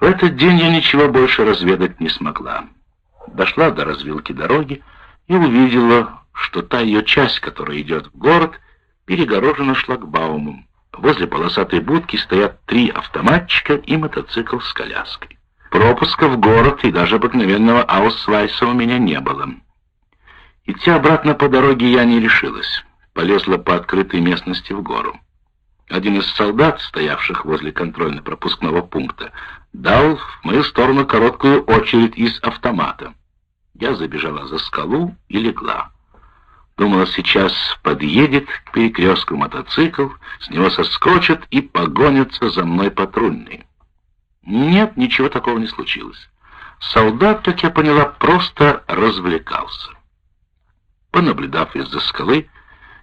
В этот день я ничего больше разведать не смогла. Дошла до развилки дороги и увидела, что та ее часть, которая идет в город, перегорожена шлагбаумом. Возле полосатой будки стоят три автоматчика и мотоцикл с коляской. Пропуска в город и даже обыкновенного аусвайса у меня не было. Идти обратно по дороге я не решилась. Полезла по открытой местности в гору. Один из солдат, стоявших возле контрольно-пропускного пункта, дал в мою сторону короткую очередь из автомата. Я забежала за скалу и легла. Думала, сейчас подъедет к перекрестку мотоцикл, с него соскочат и погонятся за мной патрульные. Нет, ничего такого не случилось. Солдат, как я поняла, просто развлекался. Понаблюдав из-за скалы,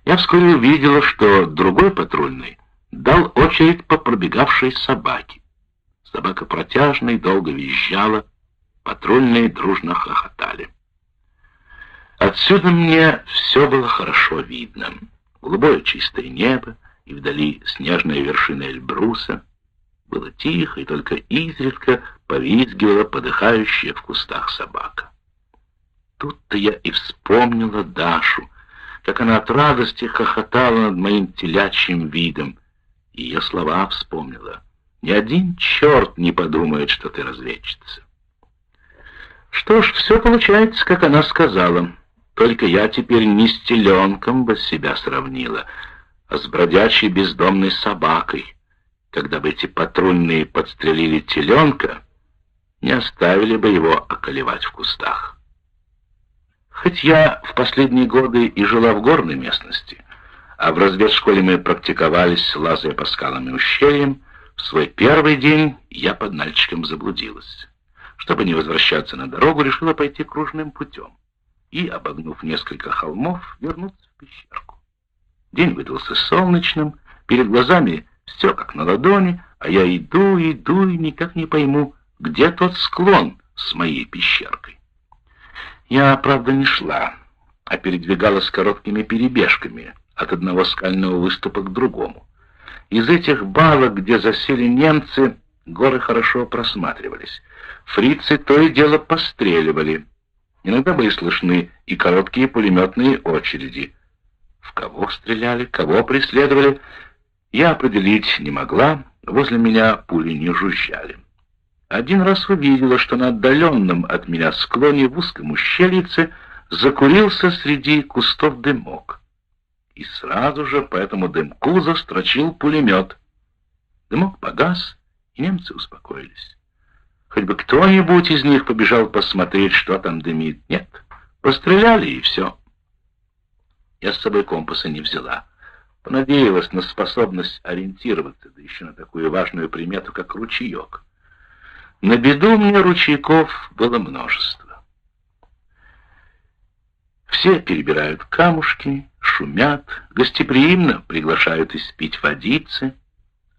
я вскоре увидела, что другой патрульный дал очередь по пробегавшей собаке. Собака протяжно и долго визжала, патрульные дружно хохотали. Отсюда мне все было хорошо видно. Голубое чистое небо и вдали снежная вершина Эльбруса. Было тихо, и только изредка повизгивала подыхающая в кустах собака. Тут-то я и вспомнила Дашу, как она от радости хохотала над моим телячьим видом, ее слова вспомнила. «Ни один черт не подумает, что ты разведчица». Что ж, все получается, как она сказала. Только я теперь не с теленком бы себя сравнила, а с бродячей бездомной собакой. Когда бы эти патрульные подстрелили теленка, не оставили бы его околевать в кустах. Хоть я в последние годы и жила в горной местности, а в разведшколе мы практиковались, лазая по скалам и ущельям, в свой первый день я под Нальчиком заблудилась. Чтобы не возвращаться на дорогу, решила пойти кружным путем и, обогнув несколько холмов, вернуться в пещерку. День выдался солнечным, перед глазами все как на ладони, а я иду, иду и никак не пойму, где тот склон с моей пещеркой. Я, правда, не шла, а передвигалась короткими перебежками от одного скального выступа к другому. Из этих балок, где засели немцы, горы хорошо просматривались. Фрицы то и дело постреливали — Иногда были слышны и короткие пулеметные очереди. В кого стреляли, кого преследовали, я определить не могла, возле меня пули не жужжали. Один раз увидела, что на отдаленном от меня склоне в узком ущельице закурился среди кустов дымок. И сразу же по этому дымку застрочил пулемет. Дымок погас, и немцы успокоились. Хоть бы кто-нибудь из них побежал посмотреть, что там дымит. Нет, постреляли и все. Я с собой компаса не взяла. Понадеялась на способность ориентироваться, да еще на такую важную примету, как ручеек. На беду мне ручейков было множество. Все перебирают камушки, шумят, гостеприимно приглашают испить водицы —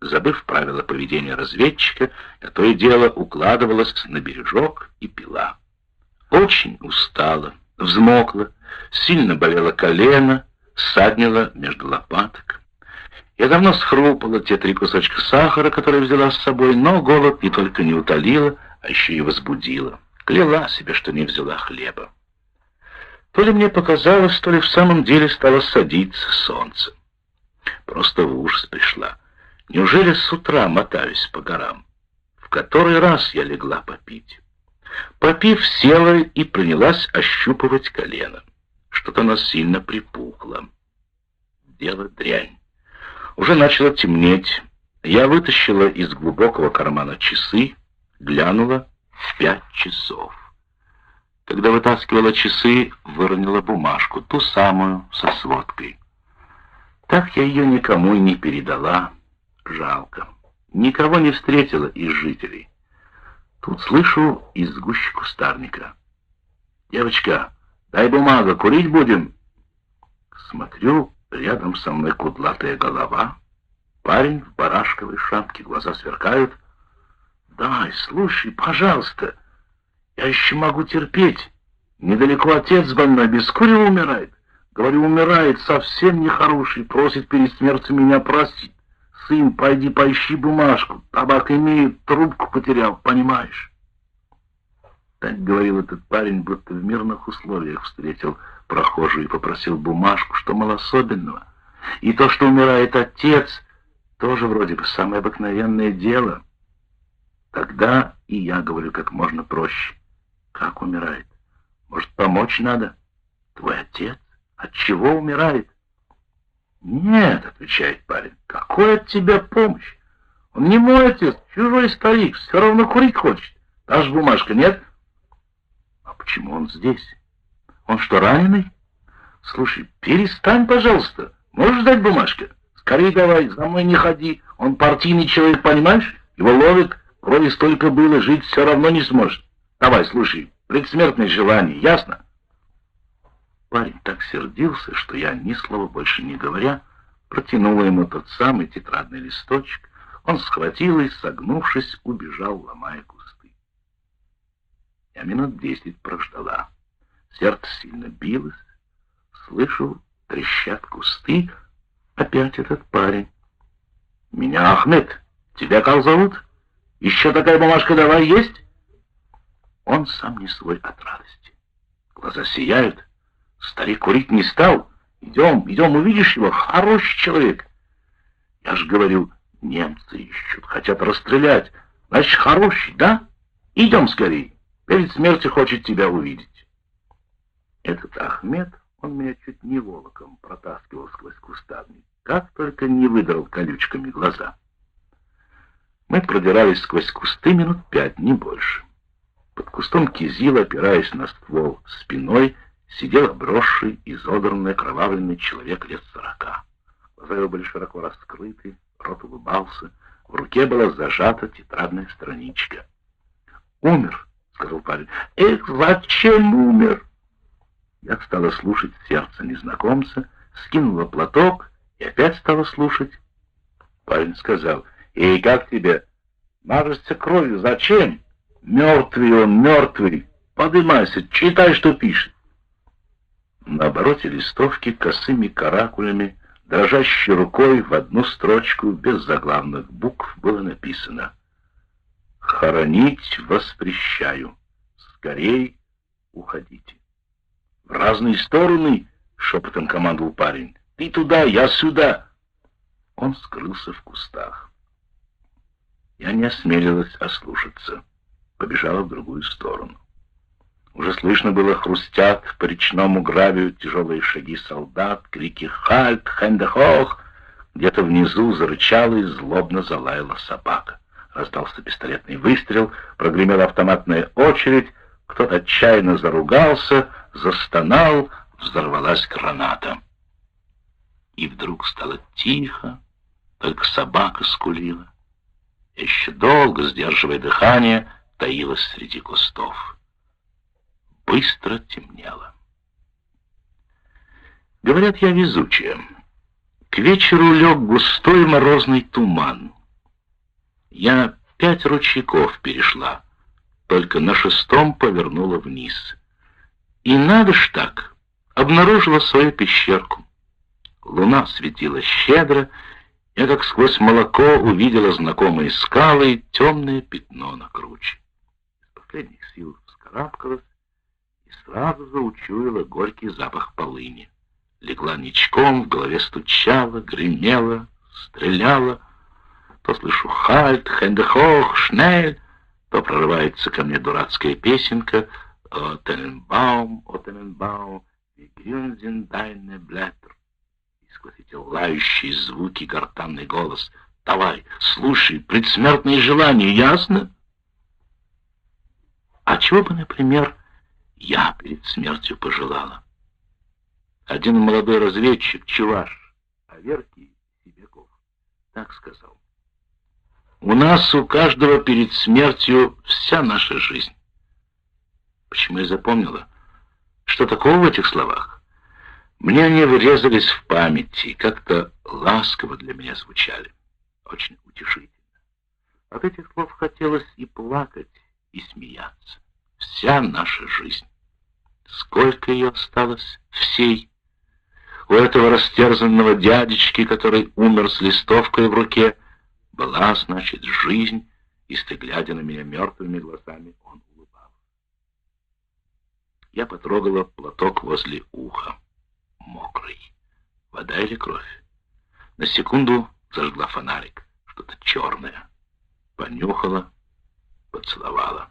Забыв правила поведения разведчика, я то и дело укладывалась на бережок и пила. Очень устала, взмокла, сильно болело колено, ссаднило между лопаток. Я давно схрупала те три кусочка сахара, которые взяла с собой, но голод не только не утолила, а еще и возбудила. Кляла себе, что не взяла хлеба. То ли мне показалось, то ли в самом деле стало садиться солнце. Просто в ужас пришла. Неужели с утра мотаюсь по горам? В который раз я легла попить? Попив, села и принялась ощупывать колено. Что-то оно сильно припухло. Дело дрянь. Уже начало темнеть. Я вытащила из глубокого кармана часы, глянула в пять часов. Когда вытаскивала часы, выронила бумажку, ту самую со сводкой. Так я ее никому и не передала. Жалко. Никого не встретила из жителей. Тут слышу из гущи кустарника. «Девочка, дай бумагу, курить будем?» Смотрю, рядом со мной кудлатая голова. Парень в барашковой шапке, глаза сверкают. «Дай, слушай, пожалуйста, я еще могу терпеть. Недалеко отец больной, без курева умирает. Говорю, умирает, совсем нехороший, просит перед смертью меня простить. сын, пойди поищи бумажку. Табак имеет, трубку потерял, понимаешь? Так говорил этот парень, будто в мирных условиях встретил прохожую и попросил бумажку, что мало особенного. И то, что умирает отец, тоже вроде бы самое обыкновенное дело. Тогда и я говорю как можно проще. Как умирает? Может, помочь надо? Твой отец? От чего умирает? Нет, отвечает парень, какой от тебя помощь? Он не мой отец, чужой старик, все равно курить хочет. Та же бумажка, нет? А почему он здесь? Он что, раненый? Слушай, перестань, пожалуйста. Можешь дать бумажку? Скорее давай, за мной не ходи. Он партийный человек, понимаешь? Его ловят, крови столько было, жить все равно не сможет. Давай, слушай, предсмертное желание, ясно? Парень так сердился, что я, ни слова больше не говоря, протянула ему тот самый тетрадный листочек. Он схватил и, согнувшись, убежал, ломая кусты. Я минут десять прождала. Сердце сильно билось. Слышу, трещат кусты. Опять этот парень. «Меня Ахмед. Тебя как зовут? Еще такая бумажка давай есть?» Он сам не свой от радости. Глаза сияют. Старик курить не стал. Идем, идем, увидишь его. Хороший человек. Я же говорю, немцы ищут, хотят расстрелять. Значит, хороший, да? Идем скорей. Перед смертью хочет тебя увидеть. Этот Ахмед, он меня чуть не волоком протаскивал сквозь кустарник. Как только не выдрал колючками глаза. Мы продирались сквозь кусты минут пять, не больше. Под кустом кизил, опираясь на ствол спиной, сидел обросший, изодранный, кровавленный человек лет сорока. Глаза его были широко раскрыты, рот улыбался, в руке была зажата тетрадная страничка. «Умер», — сказал парень. «Эх, зачем умер?» Я стала слушать сердце незнакомца, скинула платок и опять стала слушать. Парень сказал, «Эй, как тебе? Мажешься кровью, зачем? Мертвый он, мертвый. Подымайся, читай, что пишет». На обороте листовки косыми каракулями, дрожащей рукой в одну строчку без заглавных букв было написано «Хоронить воспрещаю. Скорей уходите». «В разные стороны!» — шепотом командовал парень. «Ты туда, я сюда!» Он скрылся в кустах. Я не осмелилась ослушаться. Побежала в другую сторону. Уже слышно было хрустят по речному гравию тяжелые шаги солдат, крики «Хальт! Хендехох!» Где-то внизу зарычала и злобно залаяла собака. Раздался пистолетный выстрел, прогремела автоматная очередь, кто-то отчаянно заругался, застонал, взорвалась граната. И вдруг стало тихо, только собака скулила. Еще долго, сдерживая дыхание, таилась среди кустов быстро темнело. Говорят, я везучая. К вечеру лег густой морозный туман. Я пять ручейков перешла, только на шестом повернула вниз. И надо ж так, обнаружила свою пещерку. Луна светила щедро, я как сквозь молоко увидела знакомые скалы и темное пятно на круче. Последних сил вскарабкалась, сразу заучуяла горький запах полыни. Легла ничком, в голове стучала, гремела, стреляла. То слышу «Хальт», «Хендехох», «Шнель», то прорывается ко мне дурацкая песенка «О Тененбаум, о Тененбаум, sind deine Blätter». И сквозь лающие звуки гортанный голос «Давай, слушай, предсмертные желания, ясно?» А чего бы, например, я перед смертью пожелала. Один молодой разведчик, чуваш, Аверкий Сибяков, так сказал. У нас у каждого перед смертью вся наша жизнь. Почему я запомнила? Что такого в этих словах? Мне они врезались в памяти, как-то ласково для меня звучали. Очень утешительно. От этих слов хотелось и плакать, и смеяться вся наша жизнь. Сколько ее осталось всей? У этого растерзанного дядечки, который умер с листовкой в руке, — Была, значит, жизнь, и, глядя на меня мертвыми глазами, он улыбался. Я потрогала платок возле уха. Мокрый. Вода или кровь? На секунду зажгла фонарик. Что-то черное. Понюхала, поцеловала.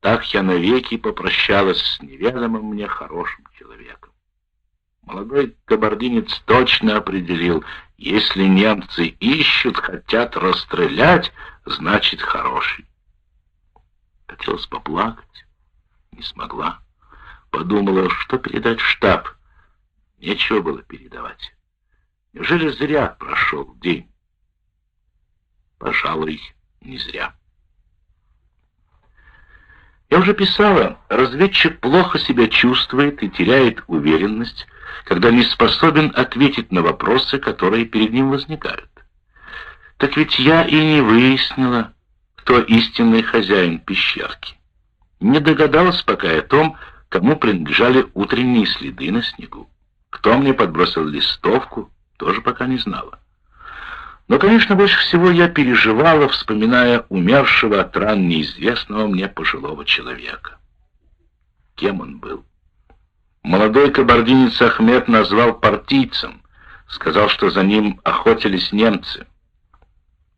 Так я навеки попрощалась с неведомым мне хорошим человеком. Молодой кабардинец точно определил, если немцы ищут, хотят расстрелять, значит хороший. Хотелось поплакать, не смогла. Подумала, что передать в штаб. Нечего было передавать. Неужели зря прошел день? Пожалуй, не зря. Я уже писала, разведчик плохо себя чувствует и теряет уверенность, когда не способен ответить на вопросы, которые перед ним возникают. Так ведь я и не выяснила, кто истинный хозяин пещерки. Не догадалась пока о том, кому принадлежали утренние следы на снегу. Кто мне подбросил листовку, тоже пока не знала. Но, конечно, больше всего я переживала, вспоминая умершего от ран неизвестного мне пожилого человека. Кем он был? Молодой кабардинец Ахмед назвал партийцем, сказал, что за ним охотились немцы.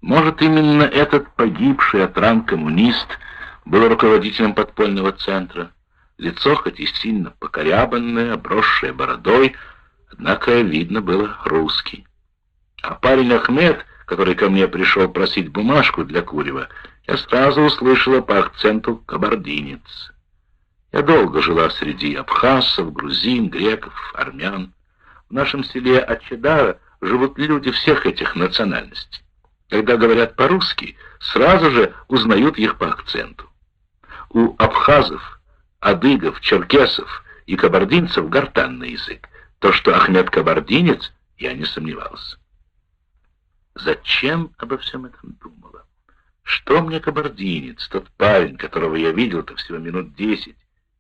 Может, именно этот погибший от ран коммунист был руководителем подпольного центра. Лицо хоть и сильно покорябанное, обросшее бородой, однако видно было русский. А парень Ахмед, который ко мне пришел просить бумажку для курева, я сразу услышала по акценту кабардинец. Я долго жила среди абхазцев, грузин, греков, армян. В нашем селе Ачедара живут люди всех этих национальностей. Когда говорят по-русски, сразу же узнают их по акценту. У абхазов, адыгов, черкесов и кабардинцев гортанный язык. То, что Ахмед кабардинец, я не сомневался. Зачем обо всем этом думала? Что мне кабардинец, тот парень, которого я видел-то всего минут десять,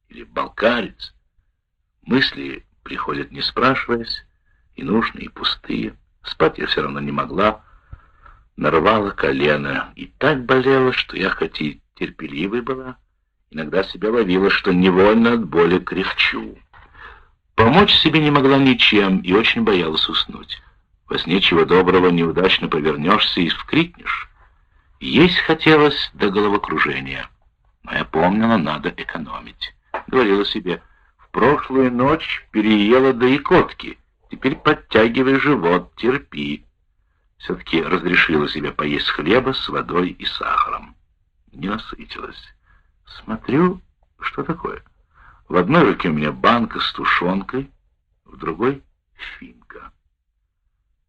или балкарец? Мысли приходят не спрашиваясь, и нужные, и пустые. Спать я все равно не могла. Нарвала колено, и так болело, что я хоть и терпеливой была, иногда себя ловила, что невольно от боли кряхчу. Помочь себе не могла ничем и очень боялась уснуть. Во сне чего доброго неудачно повернешься и вскрикнешь. Есть хотелось до головокружения. Но я помнила, надо экономить. Говорила себе, в прошлую ночь переела до икотки. Теперь подтягивай живот, терпи. Все-таки разрешила себе поесть хлеба с водой и сахаром. Не насытилась. Смотрю, что такое. В одной руке у меня банка с тушенкой, в другой — финка.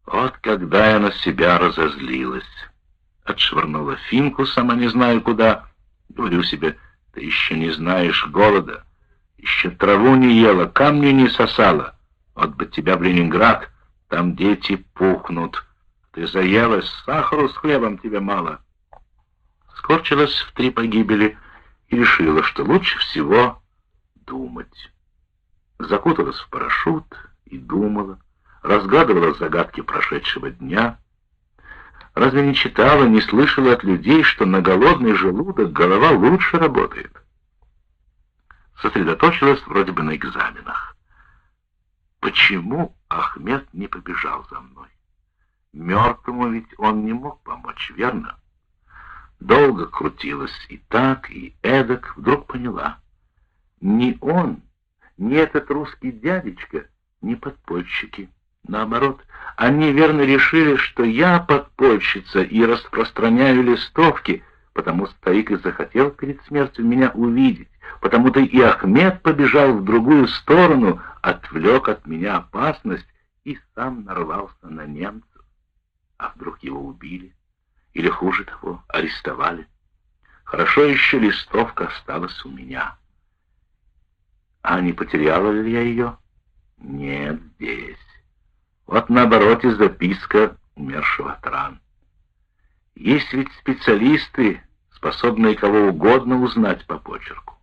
Вот когда я на себя разозлилась. Отшвырнула финку, сама не знаю куда. Говорю себе, ты еще не знаешь голода. Еще траву не ела, камни не сосала. Вот бы тебя в Ленинград, там дети пухнут. Ты заелась, сахару с хлебом тебе мало. Скорчилась в три погибели и решила, что лучше всего думать. Закуталась в парашют и думала разгадывала загадки прошедшего дня. Разве не читала, не слышала от людей, что на голодный желудок голова лучше работает? Сосредоточилась вроде бы на экзаменах. Почему Ахмед не побежал за мной? Мертвому ведь он не мог помочь, верно? Долго крутилась и так, и эдак, вдруг поняла. Ни он, ни этот русский дядечка, ни подпольщики. Наоборот, они верно решили, что я подпольщица и распространяю листовки, потому старик и захотел перед смертью меня увидеть, потому-то и Ахмед побежал в другую сторону, отвлек от меня опасность и сам нарвался на немцев. А вдруг его убили? Или, хуже того, арестовали? Хорошо еще листовка осталась у меня. А не потеряла ли я ее? Нет, здесь. Вот на обороте записка умершего от ран. Есть ведь специалисты, способные кого угодно узнать по почерку.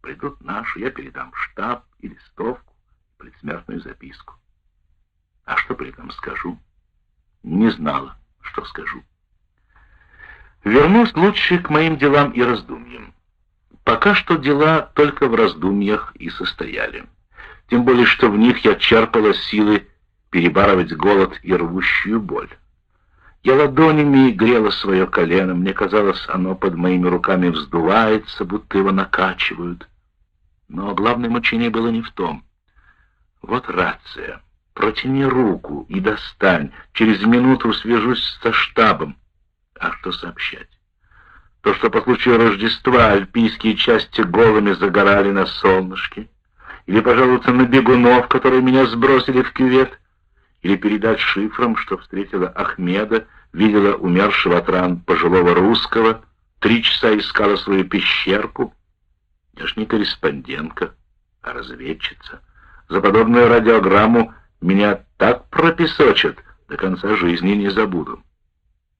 Придут наши, я передам штаб и листовку, предсмертную записку. А что при этом скажу? Не знала, что скажу. Вернусь лучше к моим делам и раздумьям. Пока что дела только в раздумьях и состояли. Тем более, что в них я черпала силы перебарывать голод и рвущую боль. Я ладонями грела свое колено, мне казалось, оно под моими руками вздувается, будто его накачивают. Но главное мучение было не в том. Вот рация. Протяни руку и достань. Через минуту свяжусь со штабом. А что сообщать? То, что по случаю Рождества альпийские части голыми загорали на солнышке, или пожалуйста на бегунов, которые меня сбросили в кювет, или передать шифром, что встретила Ахмеда, видела умершего от ран пожилого русского, три часа искала свою пещерку. Я ж не корреспондентка, а разведчица. За подобную радиограмму меня так пропесочат, до конца жизни не забуду.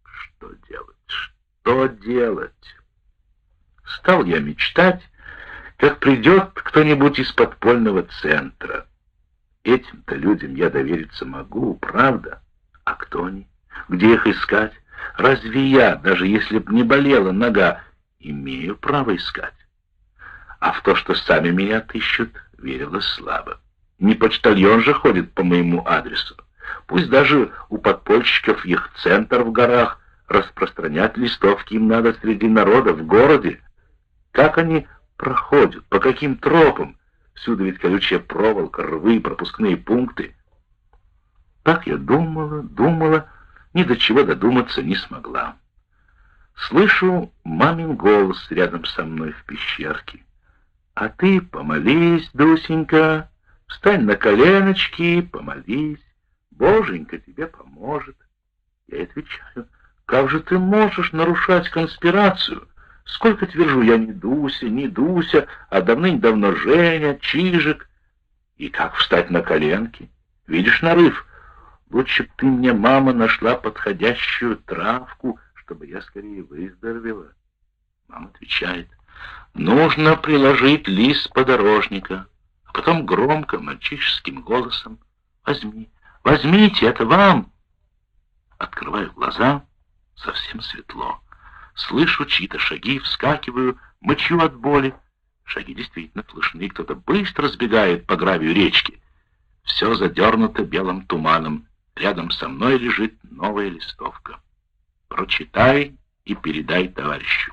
Что делать? Что делать? Стал я мечтать, как придет кто-нибудь из подпольного центра. Этим-то людям я довериться могу, правда? А кто они? Где их искать? Разве я, даже если б не болела нога, имею право искать? А в то, что сами меня отыщут, верила слабо. Не почтальон же ходит по моему адресу. Пусть даже у подпольщиков их центр в горах, распространять листовки им надо среди народа, в городе. Как они проходят, по каким тропам? Всюду ведь колючая проволока, рвы, пропускные пункты. Так я думала, думала, ни до чего додуматься не смогла. Слышу мамин голос рядом со мной в пещерке. «А ты помолись, Дусенька, встань на коленочки, помолись, Боженька тебе поможет». Я отвечаю, «Как же ты можешь нарушать конспирацию?» Сколько твержу я не Дуся, не Дуся, а давным-давно Женя, Чижик. И как встать на коленки? Видишь нарыв? Лучше б ты мне, мама, нашла подходящую травку, чтобы я скорее выздоровела. Мама отвечает, нужно приложить лист подорожника, а потом громко, мальчишеским голосом, возьми, возьмите, это вам. Открываю глаза, совсем светло. Слышу чьи-то шаги, вскакиваю, мычу от боли. Шаги действительно слышны, кто-то быстро сбегает по гравию речки. Все задернуто белым туманом. Рядом со мной лежит новая листовка. Прочитай и передай товарищу.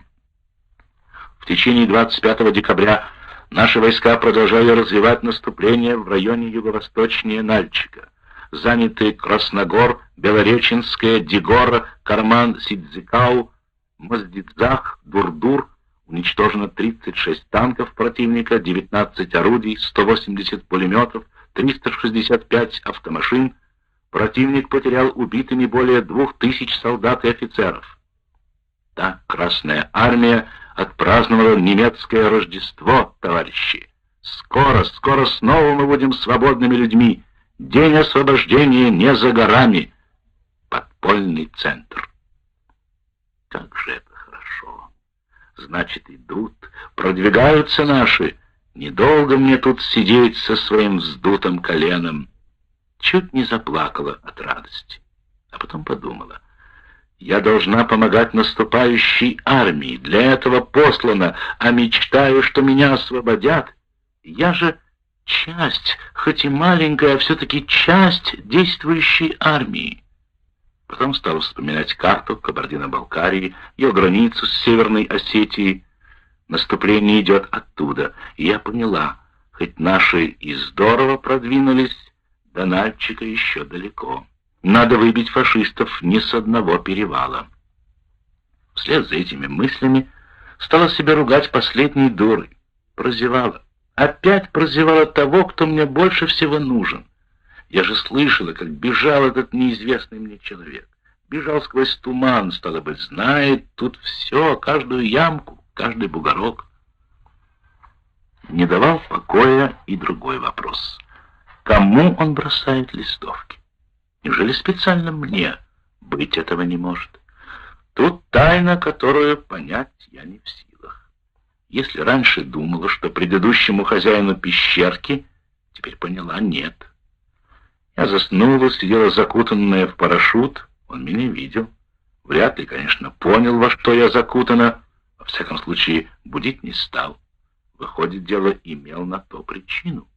В течение 25 декабря наши войска продолжали развивать наступление в районе юго-восточнее Нальчика. Заняты Красногор, Белореченская, Дегора, Карман, Сидзикау, Маздидзах, Дурдур, уничтожено 36 танков противника, 19 орудий, 180 пулеметов, 365 автомашин. Противник потерял убитыми более двух тысяч солдат и офицеров. Так Красная Армия отпраздновала немецкое Рождество, товарищи. Скоро, скоро снова мы будем свободными людьми. День освобождения не за горами. Подпольный центр. Как же это хорошо! Значит, идут, продвигаются наши. Недолго мне тут сидеть со своим вздутым коленом. Чуть не заплакала от радости. А потом подумала. Я должна помогать наступающей армии. Для этого послана, а мечтаю, что меня освободят. Я же часть, хоть и маленькая, а все-таки часть действующей армии. Потом стал вспоминать карту Кабардино-Балкарии, ее границу с Северной Осетией. Наступление идет оттуда, и я поняла, хоть наши и здорово продвинулись, до Нальчика еще далеко. Надо выбить фашистов не с одного перевала. Вслед за этими мыслями стала себя ругать последней дурой. Прозевала. Опять прозевала того, кто мне больше всего нужен. Я же слышала, как бежал этот неизвестный мне человек. Бежал сквозь туман, стало быть, знает тут все, каждую ямку, каждый бугорок. Не давал покоя и другой вопрос. Кому он бросает листовки? Неужели специально мне? Быть этого не может. Тут тайна, которую понять я не в силах. Если раньше думала, что предыдущему хозяину пещерки, теперь поняла — нет. Я заснула, сидела закутанная в парашют, он меня видел. Вряд ли, конечно, понял, во что я закутана. Во всяком случае, будить не стал. Выходит, дело имел на то причину.